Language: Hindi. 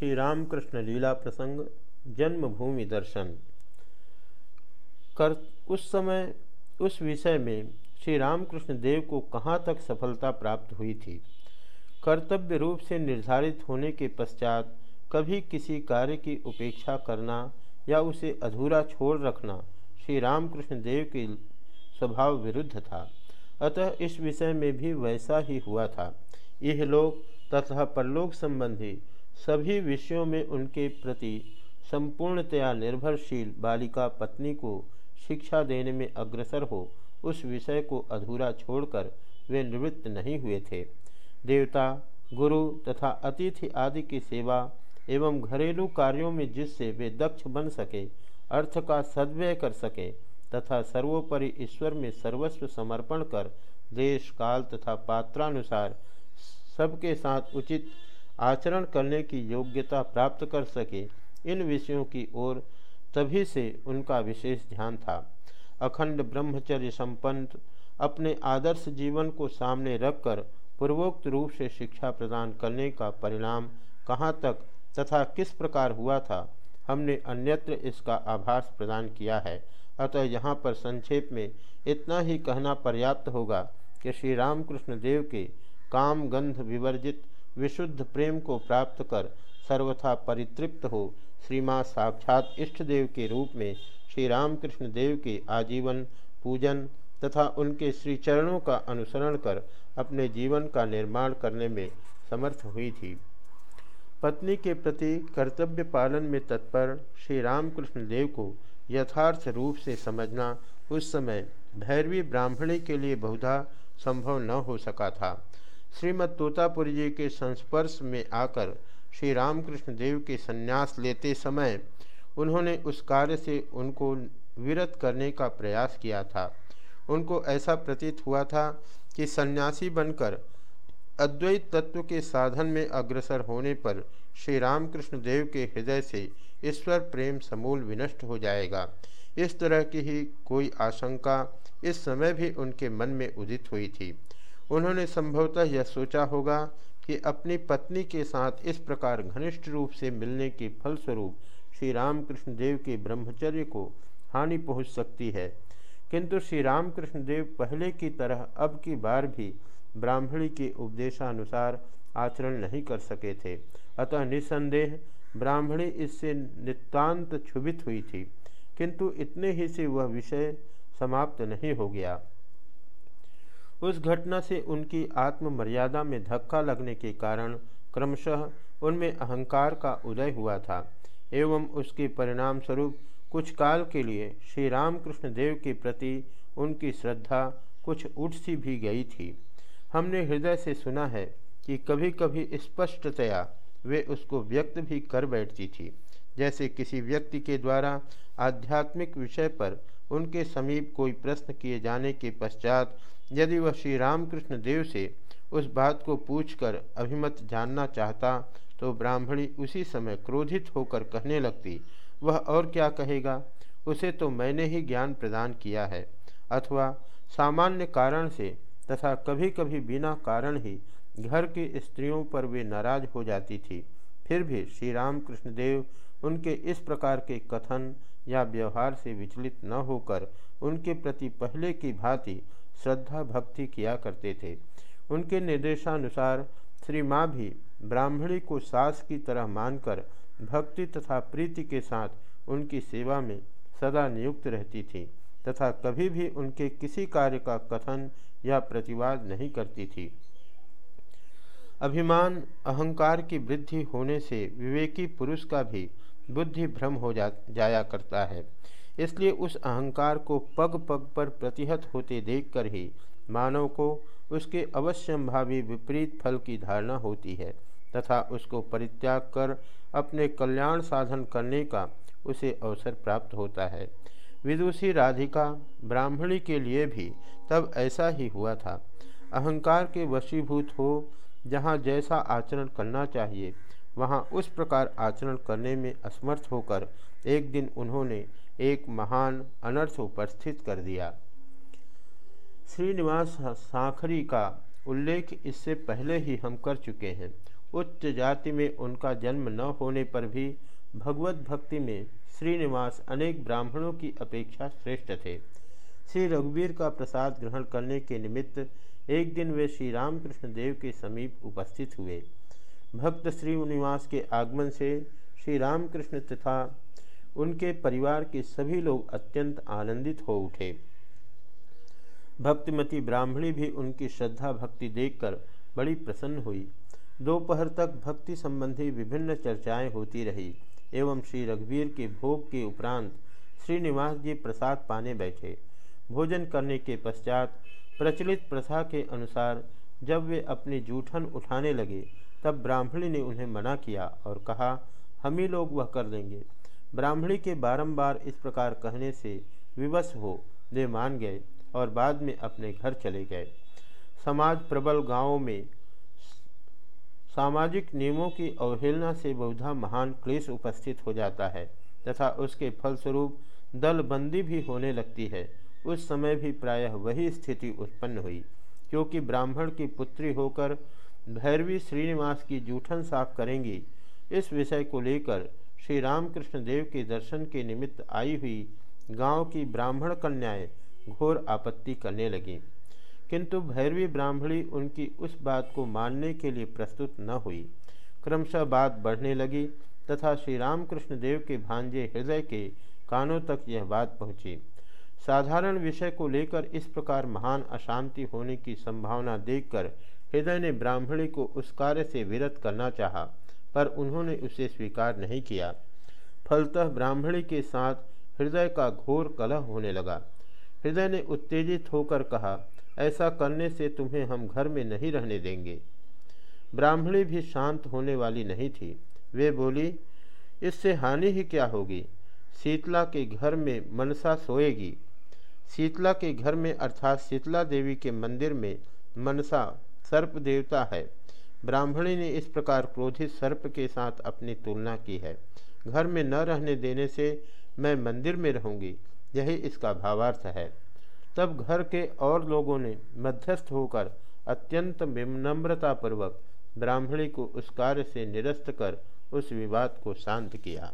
श्री रामकृष्ण लीला प्रसंग, जन्मभूमि दर्शन। कर, उस समय, उस विषय में श्री रामकृष्ण देव को कहाँ तक सफलता प्राप्त हुई थी? कर्तव्य रूप से निर्धारित होने के पश्चात कभी किसी कार्य की उपेक्षा करना या उसे अधूरा छोड़ रखना श्री रामकृष्ण देव के स्वभाव विरुद्ध था। अतः इस विषय में भी वैसा ही हुआ था। यह लोग तथा परलोक संबंधी सभी विषयों में उनके प्रति संपूर्णतया निर्भरशील बालिका पत्नी को शिक्षा देने में अग्रसर हो, उस विषय को अधूरा छोड़कर वे निवृत्त नहीं हुए थे। देवता, गुरु तथा अतिथि आदि की सेवा एवं घरेलू कार्यों में जिससे वे दक्ष बन सके, अर्थ का सद्व्यय कर सके तथा सर्वोपरि ईश्वर में सर्वस्व समर्पण कर देश काल तथा पात्रानुसार सबके साथ उचित आचरण करने की योग्यता प्राप्त कर सके इन विषयों की ओर, तभी से उनका विशेष ध्यान था। अखंड ब्रह्मचर्य संपन्न, अपने आदर्श जीवन को सामने रखकर पूर्वोक्त रूप से शिक्षा प्रदान करने का परिणाम कहाँ तक तथा किस प्रकार हुआ था, हमने अन्यत्र इसका आभास प्रदान किया है। अतः यहाँ पर संक्षेप में इतना ही कहना पर्याप्त होगा कि श्री रामकृष्ण देव के काम गंध विवर्जित विशुद्ध प्रेम को प्राप्त कर सर्वथा परितृप्त हो। श्री श्रीमा साक्षात इष्ट देव के रूप में श्री रामकृष्ण देव के आजीवन, पूजन तथा उनके श्री चरणों का अनुसरण कर अपने जीवन का निर्माण करने में समर्थ हुई थी। पत्नी के प्रति कर्तव्य पालन में तत्पर श्री रामकृष्ण देव को यथार्थ रूप से समझना उस समय भैरवी ब्राह्मणी के लिए बहुधा संभव न हो सका था। श्रीमद तोतापुरी जी के संस्पर्श में आकर श्री रामकृष्ण देव के संन्यास लेते समय उन्होंने उस कार्य से उनको विरत करने का प्रयास किया था। उनको ऐसा प्रतीत हुआ था कि सन्यासी बनकर अद्वैत तत्व के साधन में अग्रसर होने पर श्री रामकृष्ण देव के हृदय से ईश्वर प्रेम समूल विनष्ट हो जाएगा। इस तरह की ही कोई आशंका इस समय भी उनके मन में उदित हुई थी। उन्होंने संभवतः यह सोचा होगा कि अपनी पत्नी के साथ इस प्रकार घनिष्ठ रूप से मिलने के फलस्वरूप श्री रामकृष्ण देव के ब्रह्मचर्य को हानि पहुँच सकती है। किंतु श्री रामकृष्ण देव पहले की तरह अब की बार भी ब्राह्मणी के उपदेशानुसार आचरण नहीं कर सके थे। अतः निसंदेह ब्राह्मणी इससे नितांत क्षुभित हुई थी। किंतु इतने ही से वह विषय समाप्त नहीं हो गया। उस घटना से उनकी आत्ममर्यादा में धक्का लगने के कारण क्रमशः उनमें अहंकार का उदय हुआ था, एवं उसके परिणाम स्वरूप कुछ काल के लिए श्री रामकृष्ण देव के प्रति उनकी श्रद्धा कुछ उठ सी भी गई थी। हमने हृदय से सुना है कि कभी कभी स्पष्टतया वे उसको व्यक्त भी कर बैठती थी, जैसे किसी व्यक्ति के द्वारा आध्यात्मिक विषय पर उनके समीप कोई प्रश्न किए जाने के पश्चात यदि वह श्री रामकृष्ण देव से उस बात को पूछकर अभिमत जानना चाहता तो ब्राह्मणी उसी समय क्रोधित होकर कहने लगती, वह और क्या कहेगा? उसे तो मैंने ही ज्ञान प्रदान किया है। अथवा सामान्य कारण से तथा कभी कभी बिना कारण ही घर की स्त्रियों पर वे नाराज़ हो जाती थी। फिर भी श्री रामकृष्ण देव उनके इस प्रकार के कथन या व्यवहार से विचलित न होकर उनके प्रति पहले की भांति श्रद्धा भक्ति किया करते थे। उनके निर्देशानुसार श्री माँ भी ब्राह्मणी को सास की तरह मानकर भक्ति तथा प्रीति के साथ उनकी सेवा में सदा नियुक्त रहती थी तथा कभी भी उनके किसी कार्य का कथन या प्रतिवाद नहीं करती थी। अभिमान, अहंकार की वृद्धि होने से विवेकी पुरुष का भी बुद्धि भ्रम हो जा, जाया करता है। इसलिए उस अहंकार को पग पग पर प्रतिहत होते देखकर ही मानव को उसके अवश्यंभावी विपरीत फल की धारणा होती है, तथा उसको परित्याग कर अपने कल्याण साधन करने का उसे अवसर प्राप्त होता है। विदुषी राधिका ब्राह्मणी के लिए भी तब ऐसा ही हुआ था। अहंकार के वशीभूत हो जहाँ जैसा आचरण करना चाहिए, वहाँ उस प्रकार आचरण करने में असमर्थ होकर एक दिन उन्होंने एक महान अनर्थ उपस्थित कर दिया। श्रीनिवास साखरी का उल्लेख इससे पहले ही हम कर चुके हैं। उच्च जाति में उनका जन्म न होने पर भी भगवत भक्ति में श्रीनिवास अनेक ब्राह्मणों की अपेक्षा श्रेष्ठ थे। श्री रघुवीर का प्रसाद ग्रहण करने के निमित्त एक दिन वे श्री रामकृष्ण देव के समीप उपस्थित हुए। भक्त श्रीनिवास के आगमन से श्री रामकृष्ण तथा उनके परिवार के सभी लोग अत्यंत आनंदित हो उठे। भक्तिमती ब्राह्मणी भी उनकी श्रद्धा भक्ति देखकर बड़ी प्रसन्न हुई। दोपहर तक भक्ति संबंधी विभिन्न चर्चाएँ होती रही एवं श्री रघुवीर के भोग के उपरांत श्रीनिवास जी प्रसाद पाने बैठे। भोजन करने के पश्चात प्रचलित प्रथा के अनुसार जब वे अपनी जूठन उठाने लगे, तब ब्राह्मणी ने उन्हें मना किया और कहा, हम ही लोग वह कर लेंगे। ब्राह्मणी के बारंबार इस प्रकार कहने से विवश हो, वे मान गए और बाद में अपने घर चले गए। समाज प्रबल गाँवों में सामाजिक नियमों की अवहेलना से बहुधा महान क्लेश उपस्थित हो जाता है तथा उसके फलस्वरूप दलबंदी भी होने लगती है। उस समय भी प्रायः वही स्थिति उत्पन्न हुई, क्योंकि ब्राह्मण की पुत्री होकर भैरवी श्रीनिवास की जूठन साफ़ करेंगी, इस विषय को लेकर श्री रामकृष्ण देव के दर्शन के निमित्त आई हुई गाँव की ब्राह्मण कन्याएँ घोर आपत्ति करने लगीं। किंतु भैरवी ब्राह्मणी उनकी उस बात को मानने के लिए प्रस्तुत न हुई। क्रमशः बात बढ़ने लगी तथा श्री रामकृष्ण देव के भांजे हृदय के कानों तक यह बात पहुँची। साधारण विषय को लेकर इस प्रकार महान अशांति होने की संभावना देखकर हृदय ने ब्राह्मणी को उस कार्य से विरत करना चाहा। पर उन्होंने उसे स्वीकार नहीं किया। फलतः ब्राह्मणी के साथ हृदय का घोर कलह होने लगा। हृदय ने उत्तेजित होकर कहा, ऐसा करने से तुम्हें हम घर में नहीं रहने देंगे ब्राह्मणी भी शांत होने वाली नहीं थी। वे बोली, इससे हानि ही क्या होगी? शीतला के घर में मनसा सोएगी। शीतला के घर में अर्थात शीतला देवी के मंदिर में मनसा सर्प देवता है। ब्राह्मणी ने इस प्रकार क्रोधित सर्प के साथ अपनी तुलना की है। घर में न रहने देने से मैं मंदिर में रहूँगी, यही इसका भावार्थ है। तब घर के और लोगों ने मध्यस्थ होकर अत्यंत विनम्रतापूर्वक ब्राह्मणी को उस कार्य से निरस्त कर उस विवाद को शांत किया।